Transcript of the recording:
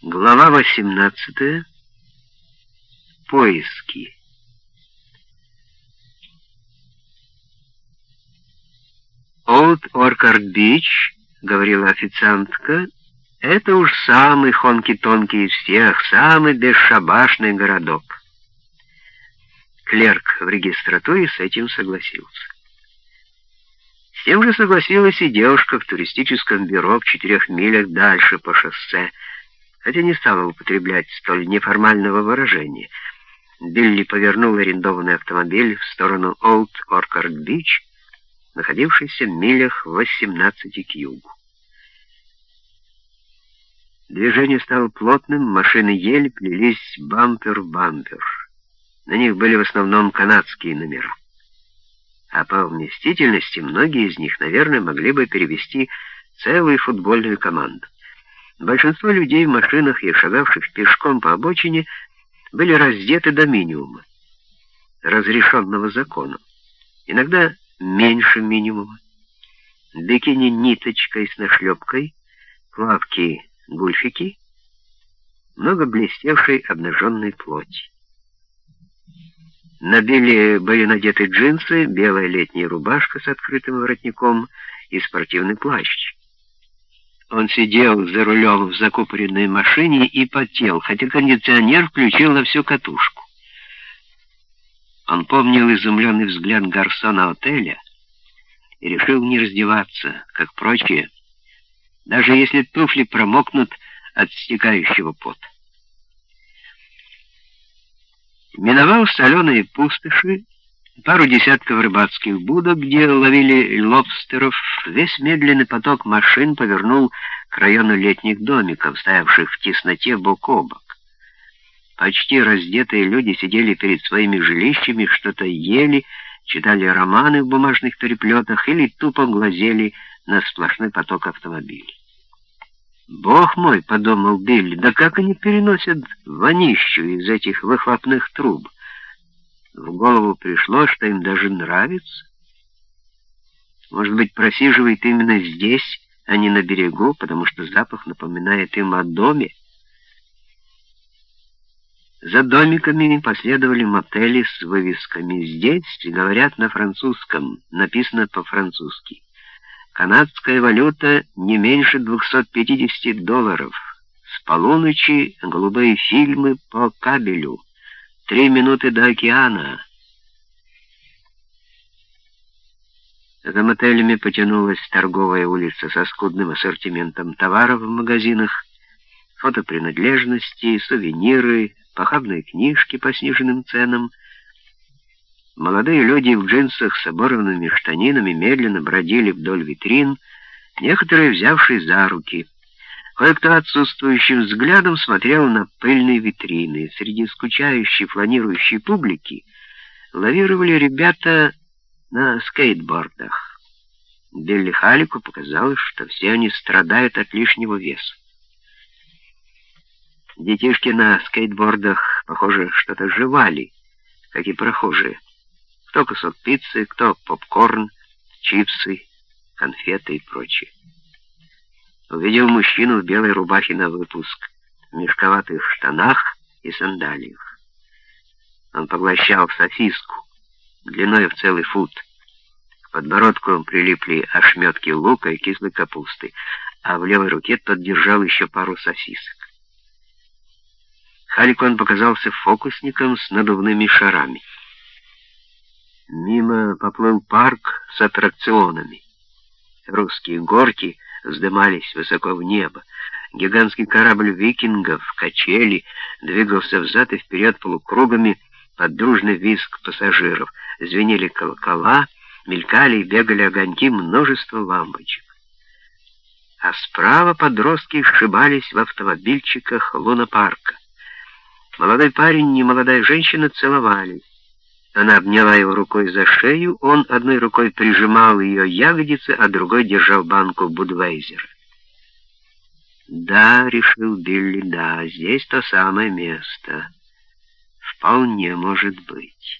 Глава 18. Поиски. «Олд Оркард-Бич», — говорила официантка, — «это уж самый хонки-тонкий из всех, самый бесшабашный городок». Клерк в регистратуре с этим согласился. С тем же согласилась и девушка в туристическом бюро в четырех милях дальше по шоссе, хотя не стала употреблять столь неформального выражения. Билли повернул арендованный автомобиль в сторону Олд Оркард-Бич, находившийся в милях 18 к югу. Движение стало плотным, машины еле плелись бампер в бампер. На них были в основном канадские номера. А по вместительности многие из них, наверное, могли бы перевести целую футбольную команду. Большинство людей в машинах и шагавших пешком по обочине были раздеты до минимума, разрешенного законом, иногда меньше минимума. Бикини ниточкой с нашлепкой, плавки-гульфики, много блестевшей обнаженной плоти. На Билли были надеты джинсы, белая летняя рубашка с открытым воротником и спортивный плащ. Он сидел за рулем в закупоренной машине и потел, хотя кондиционер включил на всю катушку. Он помнил изумленный взгляд гарсона отеля и решил не раздеваться, как прочие, даже если туфли промокнут от стекающего пота. Миновал соленые пустоши, пару десятков рыбацких будок, где ловили лобстеров, весь медленный поток машин повернул к району летних домиков, стоявших в тесноте бок о бок. Почти раздетые люди сидели перед своими жилищами, что-то ели, читали романы в бумажных переплетах или тупо глазели на сплошной поток автомобилей. «Бог мой!» — подумал Билли, «да как они переносят вонищу из этих выхлопных труб?» В голову пришло, что им даже нравится. Может быть, просиживает именно здесь, а не на берегу, потому что запах напоминает им о доме. За домиками последовали мотели с вывесками. Здесь говорят на французском, написано по-французски. Канадская валюта не меньше 250 долларов. С полуночи голубые фильмы по кабелю. Три минуты до океана. За мотелями потянулась торговая улица со скудным ассортиментом товаров в магазинах, фотопринадлежности, сувениры, похабные книжки по сниженным ценам. Молодые люди в джинсах с оборванными штанинами медленно бродили вдоль витрин, некоторые взявшие за руки — Кое-кто отсутствующим взглядом смотрел на пыльные витрины. Среди скучающей, планирующей публики лавировали ребята на скейтбордах. Билли Халику показалось, что все они страдают от лишнего веса. Детишки на скейтбордах, похоже, что-то жевали, как и прохожие. Кто кусок пиццы, кто попкорн, чипсы, конфеты и прочее увидел мужчину в белой рубахе на выпуск, в мешковатых штанах и сандалиях. Он поглощал сосиску, длиной в целый фут. К подбородку прилипли ошметки лука и кислой капусты, а в левой руке тот держал еще пару сосисок. Халикон показался фокусником с надувными шарами. Мимо поплыл парк с аттракционами. Русские горки — вздымались высоко в небо. Гигантский корабль викингов, качели, двигался взад и вперед полукругами под дружный визг пассажиров. Звенели колокола, мелькали и бегали огоньки множество лампочек. А справа подростки сшибались в автомобильчиках лунопарка. Молодой парень и молодая женщина целовались. Она обняла его рукой за шею, он одной рукой прижимал ее ягодицы, а другой держал банку Будвейзера. «Да», — решил Билли, — «да, здесь то самое место. Вполне может быть».